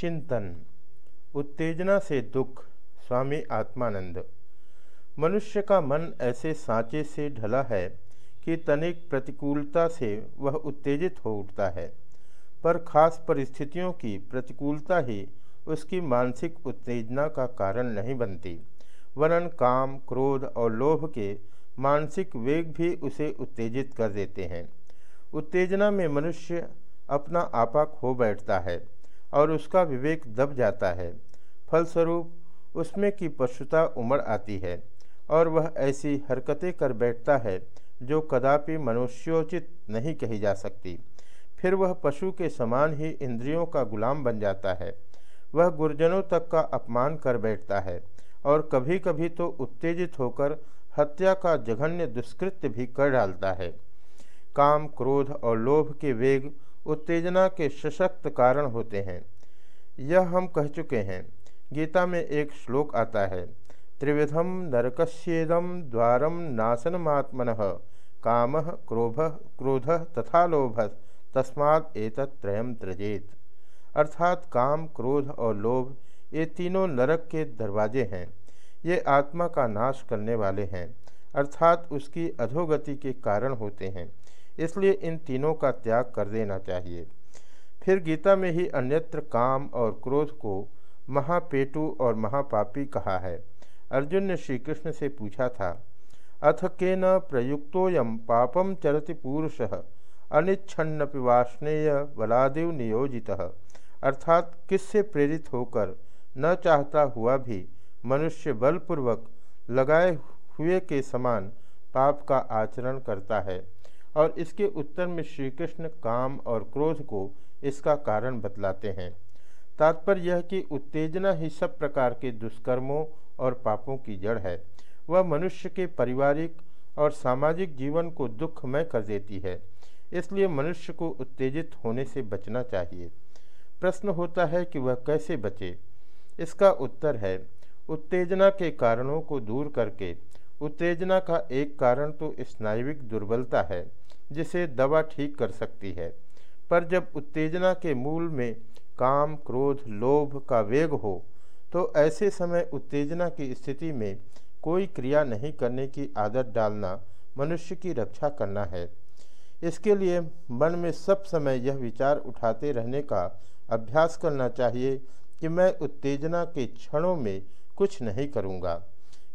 चिंतन, उत्तेजना से दुख, स्वामी आत्मानंद। मनुष्य का मन ऐसे सांचे से ढला है कि तनिक प्रतिकूलता से वह उत्तेजित हो उठता है, पर खास परिस्थितियों की प्रतिकूलता ही उसकी मानसिक उत्तेजना का कारण नहीं बनती। वरन काम, क्रोध और लोभ के मानसिक वेग भी उसे उत्तेजित कर देते हैं। उत्तेजना में मनुष्य अपना आपा खो बैठता है। और उसका विवेक दब जाता है। फलस्वरूप, उसमें की पशुता उमड़ आती है और वह ऐसी हरकतें कर बैठता है जो कदापि मनुष्योचित नहीं कही जा सकती। फिर वह पशु के समान ही इंद्रियों का गुलाम बन जाता है। वह गुरजनों तक का अपमान कर बैठता है और कभी कभी तो उत्तेजित होकर हत्या का जघन्य दुष्कृत्य भी कर डालता है। काम, क्रोध और लोभ के वेग उत्तेजना के सशक्त कारण होते हैं। यह हम कह चुके हैं। गीता में एक श्लोक आता है त्रिविधम नरकस्येदम द्वारम नाशनमात्मन काम क्रोभ क्रोध तथा लोभ, तस्मात् एतत्रयम त्रजेत अर्थात काम, क्रोध और लोभ, ये तीनों नरक के दरवाजे हैं। ये आत्मा का नाश करने वाले हैं। अर्थात उसकी अधोगति के कारण होते हैं। इसलिए इन तीनों का त्याग कर देना चाहिए। फिर गीता में ही अन्यत्र काम और क्रोध को महापेटु और महापापी कहा है। अर्जुन ने श्री कृष्ण से पूछा था, अथ के न प्रयुक्तोयम पापम चरति पुरुष अनिच्छन्न पिवाष्णेय बलादेव नियोजित। अर्थात किससे प्रेरित होकर न चाहता हुआ भी मनुष्य बलपूर्वक लगाए हुए के समान पाप का आचरण करता है। और इसके उत्तर में श्री कृष्ण काम और क्रोध को इसका कारण बतलाते हैं। तात्पर्य यह कि उत्तेजना ही सब प्रकार के दुष्कर्मों और पापों की जड़ है। वह मनुष्य के पारिवारिक और सामाजिक जीवन को दुखमय कर देती है, इसलिए मनुष्य को उत्तेजित होने से बचना चाहिए। प्रश्न होता है कि वह कैसे बचे? इसका उत्तर है, उत्तेजना के कारणों को दूर करके। उत्तेजना का एक कारण तो स्नायुविक दुर्बलता है, जिसे दवा ठीक कर सकती है। पर जब उत्तेजना के मूल में काम, क्रोध, लोभ का वेग हो तो ऐसे समय उत्तेजना की स्थिति में कोई क्रिया नहीं करने की आदत डालना मनुष्य की रक्षा करना है। इसके लिए मन में सब समय यह विचार उठाते रहने का अभ्यास करना चाहिए कि मैं उत्तेजना के क्षणों में कुछ नहीं करूँगा।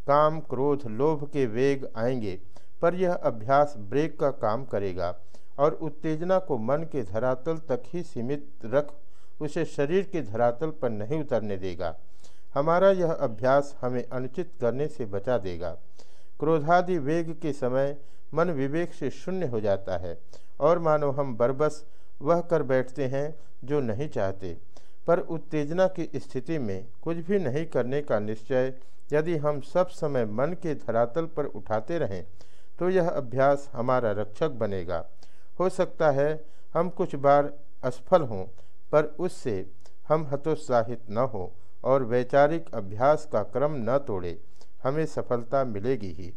काम, क्रोध, लोभ के वेग आएँगे, पर यह अभ्यास ब्रेक का काम करेगा। और उत्तेजना को मन के धरातल तक ही सीमित रख, उसे शरीर के धरातल पर नहीं उतरने देगा। हमारा यह अभ्यास हमें अनुचित करने से बचा देगा। क्रोधादि वेग के समय मन विवेक से शून्य हो जाता है, और मानो हम बरबस वह कर बैठते हैं जो नहीं चाहते। पर उत्तेजना की स्थिति में कुछ भी नहीं करने का निश्चय यदि हम सब समय मन के धरातल पर उठाते रहें तो यह अभ्यास हमारा रक्षक बनेगा। हो सकता है हम कुछ बार असफल हों, पर उससे हम हतोत्साहित न हो और वैचारिक अभ्यास का क्रम न तोड़े। हमें सफलता मिलेगी ही।